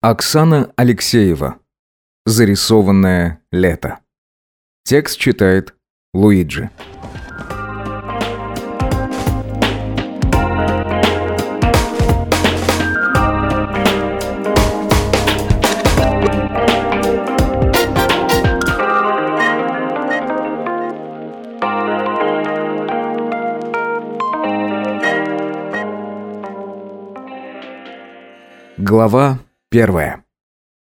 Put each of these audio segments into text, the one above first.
Оксана Алексеева. Зарисованное лето. Текст читает Луиджи. Глава первая.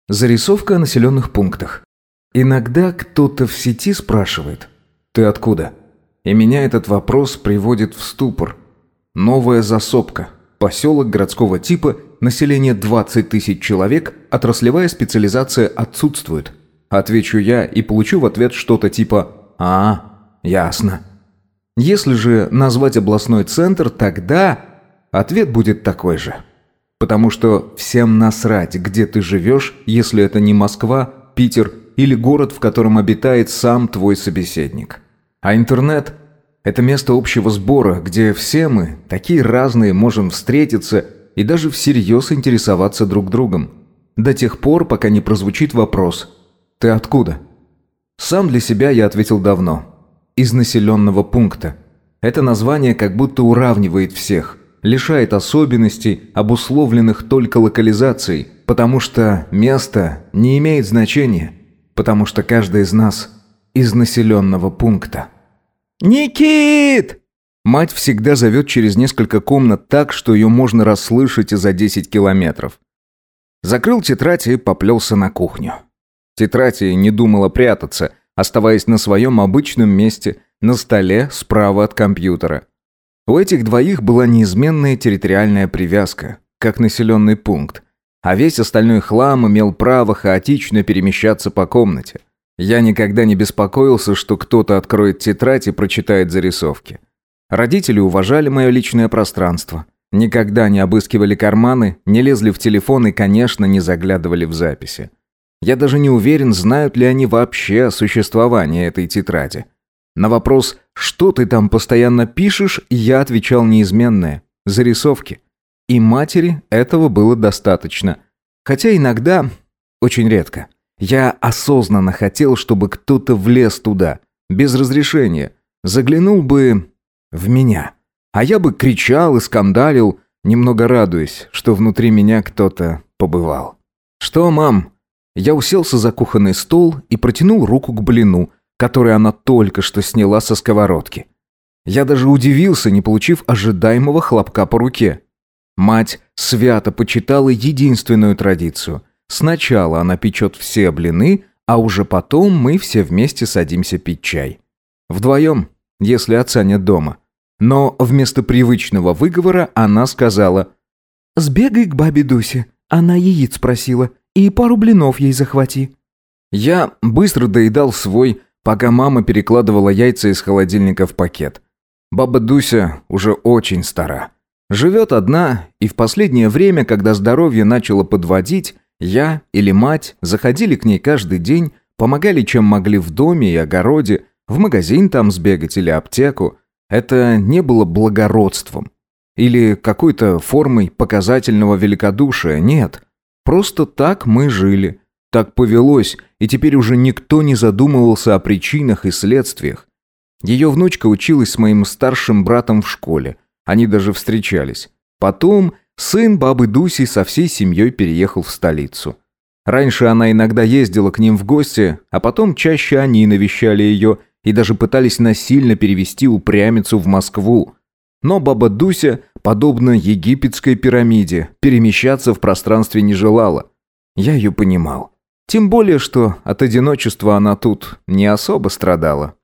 Зарисовка о населенных пунктах. Иногда кто-то в сети спрашивает «Ты откуда?» И меня этот вопрос приводит в ступор. Новая засопка. Поселок городского типа, население 20 тысяч человек, отраслевая специализация отсутствует. Отвечу я и получу в ответ что-то типа «А, ясно». Если же назвать областной центр, тогда ответ будет такой же. Потому что всем насрать, где ты живешь, если это не Москва, Питер или город, в котором обитает сам твой собеседник. А интернет – это место общего сбора, где все мы, такие разные, можем встретиться и даже всерьез интересоваться друг другом. До тех пор, пока не прозвучит вопрос «Ты откуда?». Сам для себя я ответил давно. Из населенного пункта. Это название как будто уравнивает всех – лишает особенностей, обусловленных только локализацией, потому что место не имеет значения, потому что каждый из нас из населенного пункта. «Никит!» Мать всегда зовет через несколько комнат так, что ее можно расслышать и за 10 километров. Закрыл тетрадь и поплелся на кухню. Тетрадь не думала прятаться, оставаясь на своем обычном месте, на столе справа от компьютера – у этих двоих была неизменная территориальная привязка, как населенный пункт, а весь остальной хлам имел право хаотично перемещаться по комнате. Я никогда не беспокоился, что кто-то откроет тетрадь и прочитает зарисовки. Родители уважали мое личное пространство, никогда не обыскивали карманы, не лезли в телефон и, конечно, не заглядывали в записи. Я даже не уверен, знают ли они вообще о существовании этой тетради. На вопрос «Что ты там постоянно пишешь?» я отвечал неизменное – зарисовки. И матери этого было достаточно. Хотя иногда, очень редко, я осознанно хотел, чтобы кто-то влез туда, без разрешения, заглянул бы в меня. А я бы кричал и скандалил, немного радуясь, что внутри меня кто-то побывал. «Что, мам?» Я уселся за кухонный стол и протянул руку к блину – который она только что сняла со сковородки. Я даже удивился, не получив ожидаемого хлопка по руке. Мать свято почитала единственную традицию. Сначала она печет все блины, а уже потом мы все вместе садимся пить чай. Вдвоем, если отца нет дома. Но вместо привычного выговора она сказала «Сбегай к бабе Дусе, она яиц просила, и пару блинов ей захвати». Я быстро доедал свой пока мама перекладывала яйца из холодильника в пакет. Баба Дуся уже очень стара. Живет одна, и в последнее время, когда здоровье начало подводить, я или мать заходили к ней каждый день, помогали чем могли в доме и огороде, в магазин там сбегать или аптеку. Это не было благородством или какой-то формой показательного великодушия, нет. Просто так мы жили. Так повелось, и теперь уже никто не задумывался о причинах и следствиях. Ее внучка училась с моим старшим братом в школе. Они даже встречались. Потом сын бабы Дуси со всей семьей переехал в столицу. Раньше она иногда ездила к ним в гости, а потом чаще они навещали ее и даже пытались насильно перевести упрямицу в Москву. Но баба Дуся, подобно египетской пирамиде, перемещаться в пространстве не желала. Я ее понимал. Тем более, что от одиночества она тут не особо страдала.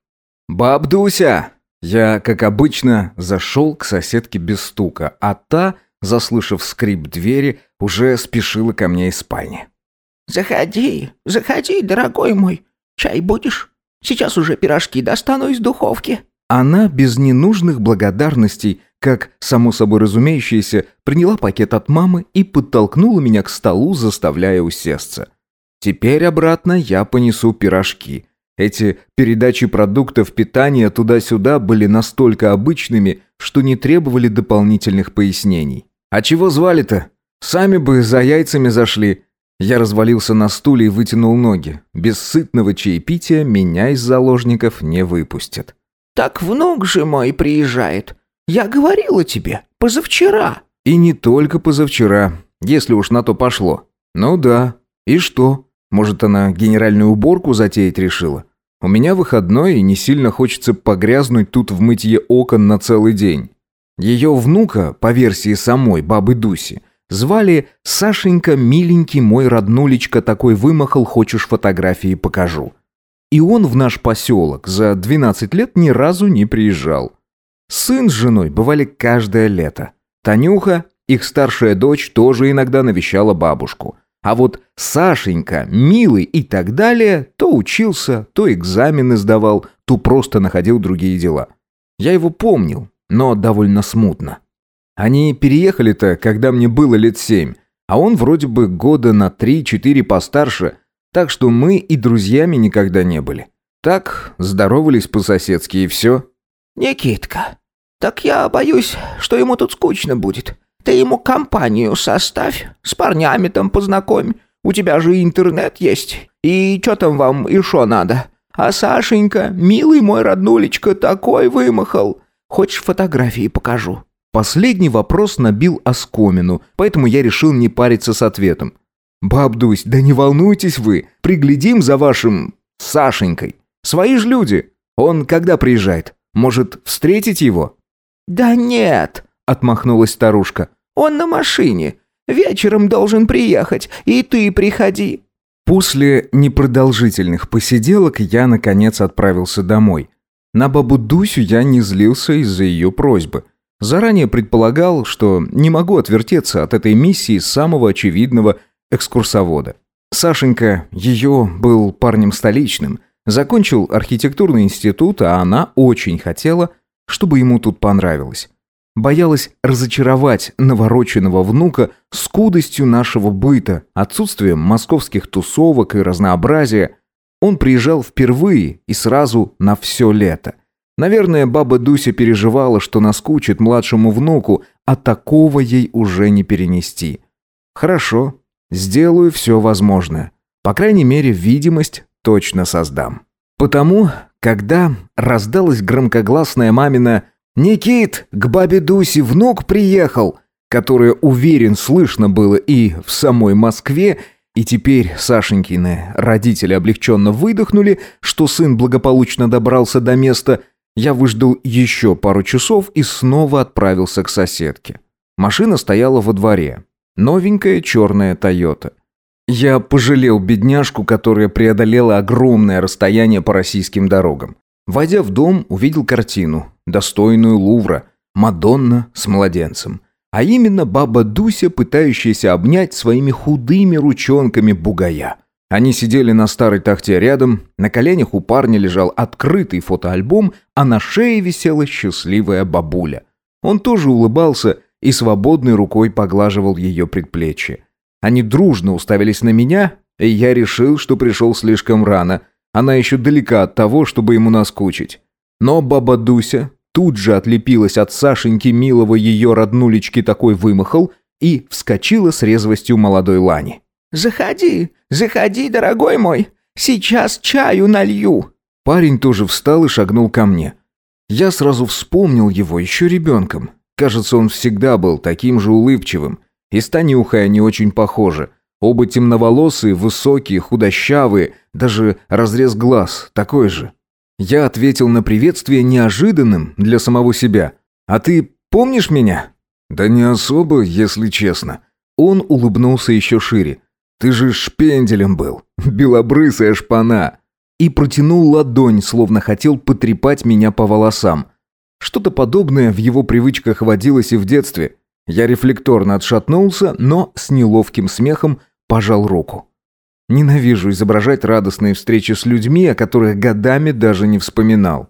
«Бабдуся!» Я, как обычно, зашел к соседке без стука, а та, заслышав скрип двери, уже спешила ко мне из спальни. «Заходи, заходи, дорогой мой. Чай будешь? Сейчас уже пирожки достану из духовки». Она без ненужных благодарностей, как, само собой разумеющееся, приняла пакет от мамы и подтолкнула меня к столу, заставляя усесться. Теперь обратно я понесу пирожки. Эти передачи продуктов питания туда-сюда были настолько обычными, что не требовали дополнительных пояснений. «А чего звали-то? Сами бы за яйцами зашли». Я развалился на стуле и вытянул ноги. Без сытного чаепития меня из заложников не выпустят. «Так внук же мой приезжает. Я говорила тебе, позавчера». И не только позавчера, если уж на то пошло. Ну да. И что? Может, она генеральную уборку затеять решила? У меня выходной, и не сильно хочется погрязнуть тут в мытье окон на целый день. Ее внука, по версии самой бабы Дуси, звали Сашенька, миленький мой роднулечка, такой вымахал, хочешь фотографии покажу. И он в наш поселок за 12 лет ни разу не приезжал. Сын с женой бывали каждое лето. Танюха, их старшая дочь, тоже иногда навещала бабушку – а вот Сашенька, милый и так далее, то учился, то экзамены сдавал, то просто находил другие дела. Я его помнил, но довольно смутно. Они переехали-то, когда мне было лет семь, а он вроде бы года на три-четыре постарше, так что мы и друзьями никогда не были. Так, здоровались по-соседски и все. «Никитка, так я боюсь, что ему тут скучно будет. Ты ему компанию составь, с парнями там познакомь. У тебя же интернет есть. И что там вам еще надо? А Сашенька, милый мой роднулечка, такой вымахал. Хочешь фотографии покажу?» Последний вопрос набил оскомину, поэтому я решил не париться с ответом. «Бабдусь, да не волнуйтесь вы, приглядим за вашим... Сашенькой. Свои ж люди. Он когда приезжает? Может, встретить его?» «Да нет», — отмахнулась старушка. Он на машине. Вечером должен приехать, и ты приходи». После непродолжительных посиделок я, наконец, отправился домой. На бабу Дусю я не злился из-за ее просьбы. Заранее предполагал, что не могу отвертеться от этой миссии самого очевидного экскурсовода. Сашенька, ее был парнем столичным, закончил архитектурный институт, а она очень хотела, чтобы ему тут понравилось боялась разочаровать навороченного внука скудостью нашего быта, отсутствием московских тусовок и разнообразия. Он приезжал впервые и сразу на все лето. Наверное, баба Дуся переживала, что наскучит младшему внуку, а такого ей уже не перенести. Хорошо, сделаю все возможное. По крайней мере, видимость точно создам. Потому, когда раздалась громкогласная мамина «Никит, к бабе Дусе внук приехал!» которое, уверен, слышно было и в самой Москве, и теперь Сашенькины родители облегченно выдохнули, что сын благополучно добрался до места, я выждал еще пару часов и снова отправился к соседке. Машина стояла во дворе. Новенькая черная «Тойота». Я пожалел бедняжку, которая преодолела огромное расстояние по российским дорогам. Войдя в дом, увидел картину, достойную Лувра, Мадонна с младенцем. А именно баба Дуся, пытающаяся обнять своими худыми ручонками бугая. Они сидели на старой тахте рядом, на коленях у парня лежал открытый фотоальбом, а на шее висела счастливая бабуля. Он тоже улыбался и свободной рукой поглаживал ее предплечье. Они дружно уставились на меня, и я решил, что пришел слишком рано – она еще далека от того, чтобы ему наскучить. Но баба Дуся тут же отлепилась от Сашеньки милого ее роднулечки такой вымахал и вскочила с резвостью молодой лани. «Заходи, заходи, дорогой мой, сейчас чаю налью». Парень тоже встал и шагнул ко мне. Я сразу вспомнил его еще ребенком. Кажется, он всегда был таким же улыбчивым. И с Танюхой они очень похожи. Оба темноволосые, высокие, худощавые, даже разрез глаз такой же. Я ответил на приветствие неожиданным для самого себя. «А ты помнишь меня?» «Да не особо, если честно». Он улыбнулся еще шире. «Ты же шпенделем был, белобрысая шпана». И протянул ладонь, словно хотел потрепать меня по волосам. Что-то подобное в его привычках водилось и в детстве. Я рефлекторно отшатнулся, но с неловким смехом пожал руку. Ненавижу изображать радостные встречи с людьми, о которых годами даже не вспоминал.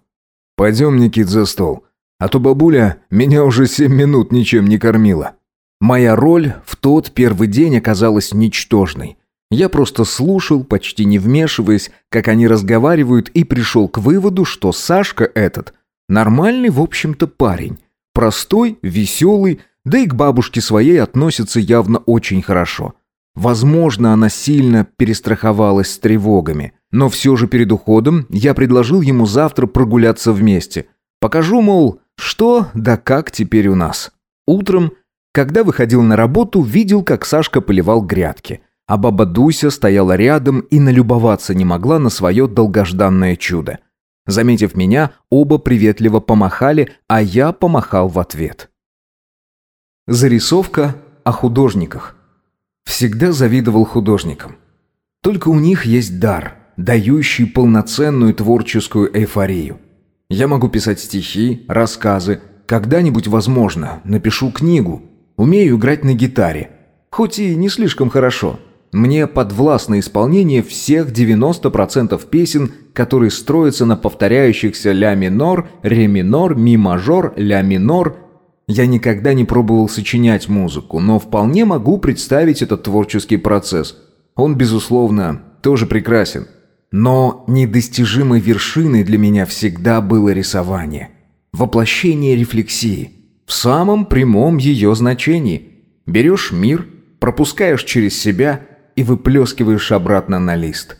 «Пойдем, Никит, за стол. А то бабуля меня уже семь минут ничем не кормила». Моя роль в тот первый день оказалась ничтожной. Я просто слушал, почти не вмешиваясь, как они разговаривают, и пришел к выводу, что Сашка этот нормальный, в общем-то, парень. Простой, веселый, да и к бабушке своей относится явно очень хорошо. Возможно, она сильно перестраховалась с тревогами. Но все же перед уходом я предложил ему завтра прогуляться вместе. Покажу, мол, что да как теперь у нас. Утром, когда выходил на работу, видел, как Сашка поливал грядки. А баба Дуся стояла рядом и налюбоваться не могла на свое долгожданное чудо. Заметив меня, оба приветливо помахали, а я помахал в ответ. Зарисовка о художниках. Всегда завидовал художникам. Только у них есть дар, дающий полноценную творческую эйфорию. Я могу писать стихи, рассказы, когда-нибудь, возможно, напишу книгу. Умею играть на гитаре. Хоть и не слишком хорошо. Мне подвластно исполнение всех 90% песен, которые строятся на повторяющихся ля минор, ре минор, ми мажор, ля минор – я никогда не пробовал сочинять музыку, но вполне могу представить этот творческий процесс. Он, безусловно, тоже прекрасен. Но недостижимой вершиной для меня всегда было рисование. Воплощение рефлексии. В самом прямом ее значении. Берешь мир, пропускаешь через себя и выплескиваешь обратно на лист.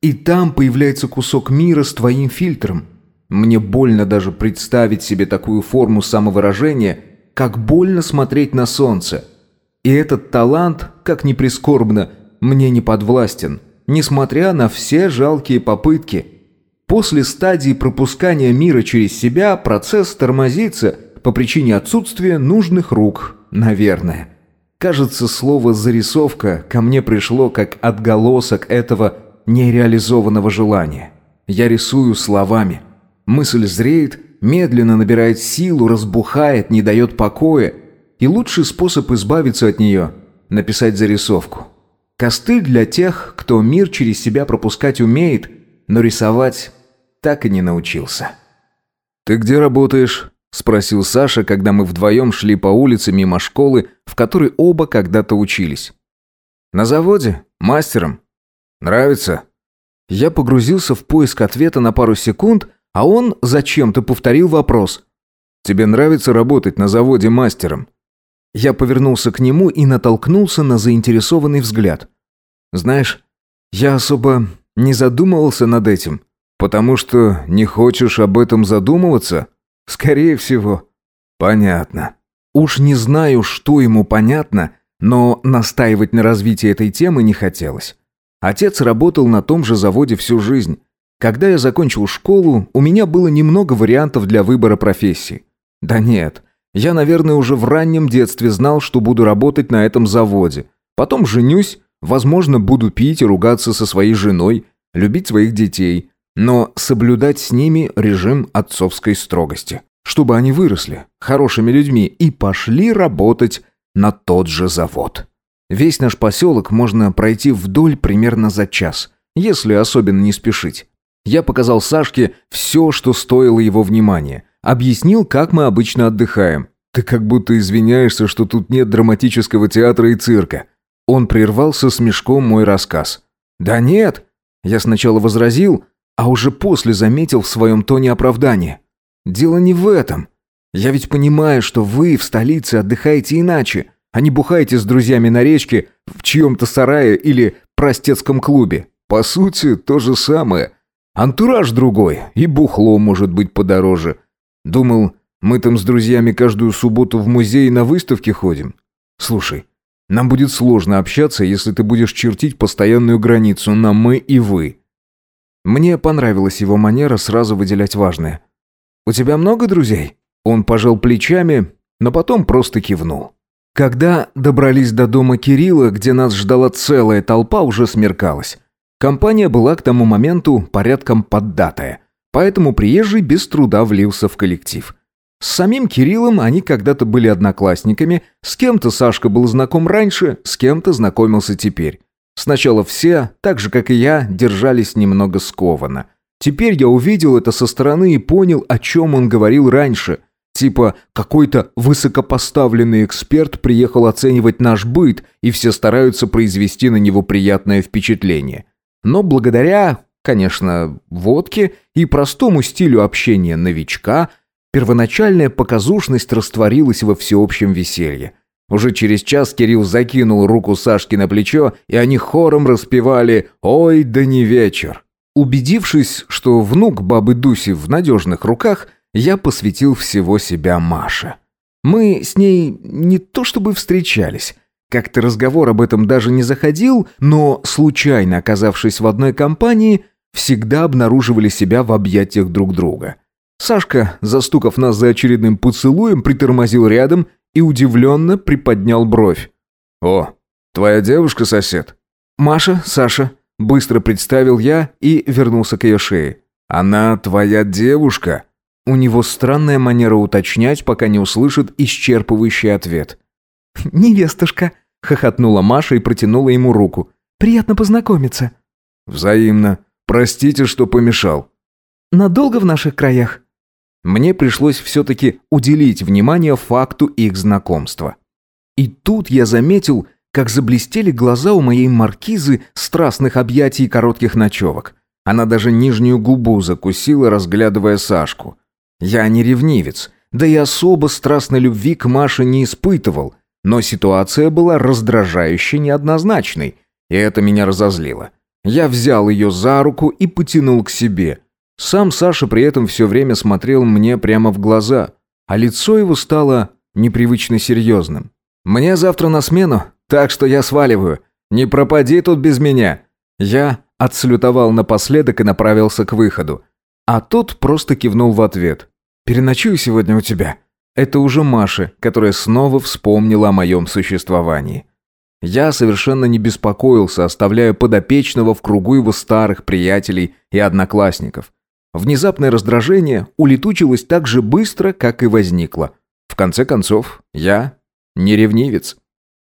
И там появляется кусок мира с твоим фильтром. Мне больно даже представить себе такую форму самовыражения – как больно смотреть на солнце. И этот талант, как ни прискорбно, мне не подвластен, несмотря на все жалкие попытки. После стадии пропускания мира через себя процесс тормозится по причине отсутствия нужных рук, наверное. Кажется, слово «зарисовка» ко мне пришло как отголосок этого нереализованного желания. Я рисую словами. Мысль зреет – медленно набирает силу, разбухает, не дает покоя. И лучший способ избавиться от нее – написать зарисовку. Костыль для тех, кто мир через себя пропускать умеет, но рисовать так и не научился. «Ты где работаешь?» – спросил Саша, когда мы вдвоем шли по улице мимо школы, в которой оба когда-то учились. «На заводе? Мастером? Нравится?» Я погрузился в поиск ответа на пару секунд – а он зачем-то повторил вопрос. «Тебе нравится работать на заводе мастером?» Я повернулся к нему и натолкнулся на заинтересованный взгляд. «Знаешь, я особо не задумывался над этим, потому что не хочешь об этом задумываться? Скорее всего». «Понятно». Уж не знаю, что ему понятно, но настаивать на развитии этой темы не хотелось. Отец работал на том же заводе всю жизнь. Когда я закончил школу, у меня было немного вариантов для выбора профессии. Да нет, я, наверное, уже в раннем детстве знал, что буду работать на этом заводе. Потом женюсь, возможно, буду пить и ругаться со своей женой, любить своих детей, но соблюдать с ними режим отцовской строгости, чтобы они выросли хорошими людьми и пошли работать на тот же завод. Весь наш поселок можно пройти вдоль примерно за час, если особенно не спешить. Я показал Сашке все, что стоило его внимания. Объяснил, как мы обычно отдыхаем. Ты как будто извиняешься, что тут нет драматического театра и цирка. Он прервался с мешком мой рассказ. Да нет. Я сначала возразил, а уже после заметил в своем тоне оправдание. Дело не в этом. Я ведь понимаю, что вы в столице отдыхаете иначе, а не бухаете с друзьями на речке в чьем-то сарае или простецком клубе. По сути, то же самое – Антураж другой, и бухло может быть подороже. Думал, мы там с друзьями каждую субботу в музей на выставке ходим. Слушай, нам будет сложно общаться, если ты будешь чертить постоянную границу на «мы» и «вы». Мне понравилась его манера сразу выделять важное. «У тебя много друзей?» Он пожал плечами, но потом просто кивнул. Когда добрались до дома Кирилла, где нас ждала целая толпа, уже смеркалось. Компания была к тому моменту порядком поддатая, поэтому приезжий без труда влился в коллектив. С самим Кириллом они когда-то были одноклассниками, с кем-то Сашка был знаком раньше, с кем-то знакомился теперь. Сначала все, так же как и я, держались немного скованно. Теперь я увидел это со стороны и понял, о чем он говорил раньше. Типа, какой-то высокопоставленный эксперт приехал оценивать наш быт, и все стараются произвести на него приятное впечатление. Но благодаря, конечно, водке и простому стилю общения новичка, первоначальная показушность растворилась во всеобщем веселье. Уже через час Кирилл закинул руку Сашки на плечо, и они хором распевали «Ой, да не вечер». Убедившись, что внук бабы Дуси в надежных руках, я посвятил всего себя Маше. Мы с ней не то чтобы встречались, как-то разговор об этом даже не заходил, но, случайно оказавшись в одной компании, всегда обнаруживали себя в объятиях друг друга. Сашка, застукав нас за очередным поцелуем, притормозил рядом и удивленно приподнял бровь. «О, твоя девушка сосед?» «Маша, Саша», — быстро представил я и вернулся к ее шее. «Она твоя девушка?» У него странная манера уточнять, пока не услышит исчерпывающий ответ. «Невестушка», — хохотнула Маша и протянула ему руку. «Приятно познакомиться». «Взаимно. Простите, что помешал». «Надолго в наших краях?» Мне пришлось все-таки уделить внимание факту их знакомства. И тут я заметил, как заблестели глаза у моей маркизы страстных объятий и коротких ночевок. Она даже нижнюю губу закусила, разглядывая Сашку. Я не ревнивец, да и особо страстной любви к Маше не испытывал, но ситуация была раздражающе неоднозначной, и это меня разозлило. Я взял ее за руку и потянул к себе – сам Саша при этом все время смотрел мне прямо в глаза, а лицо его стало непривычно серьезным. «Мне завтра на смену, так что я сваливаю. Не пропади тут без меня». Я отслютовал напоследок и направился к выходу. А тот просто кивнул в ответ. «Переночую сегодня у тебя». Это уже Маша, которая снова вспомнила о моем существовании. Я совершенно не беспокоился, оставляя подопечного в кругу его старых приятелей и одноклассников. Внезапное раздражение улетучилось так же быстро, как и возникло. В конце концов, я не ревнивец.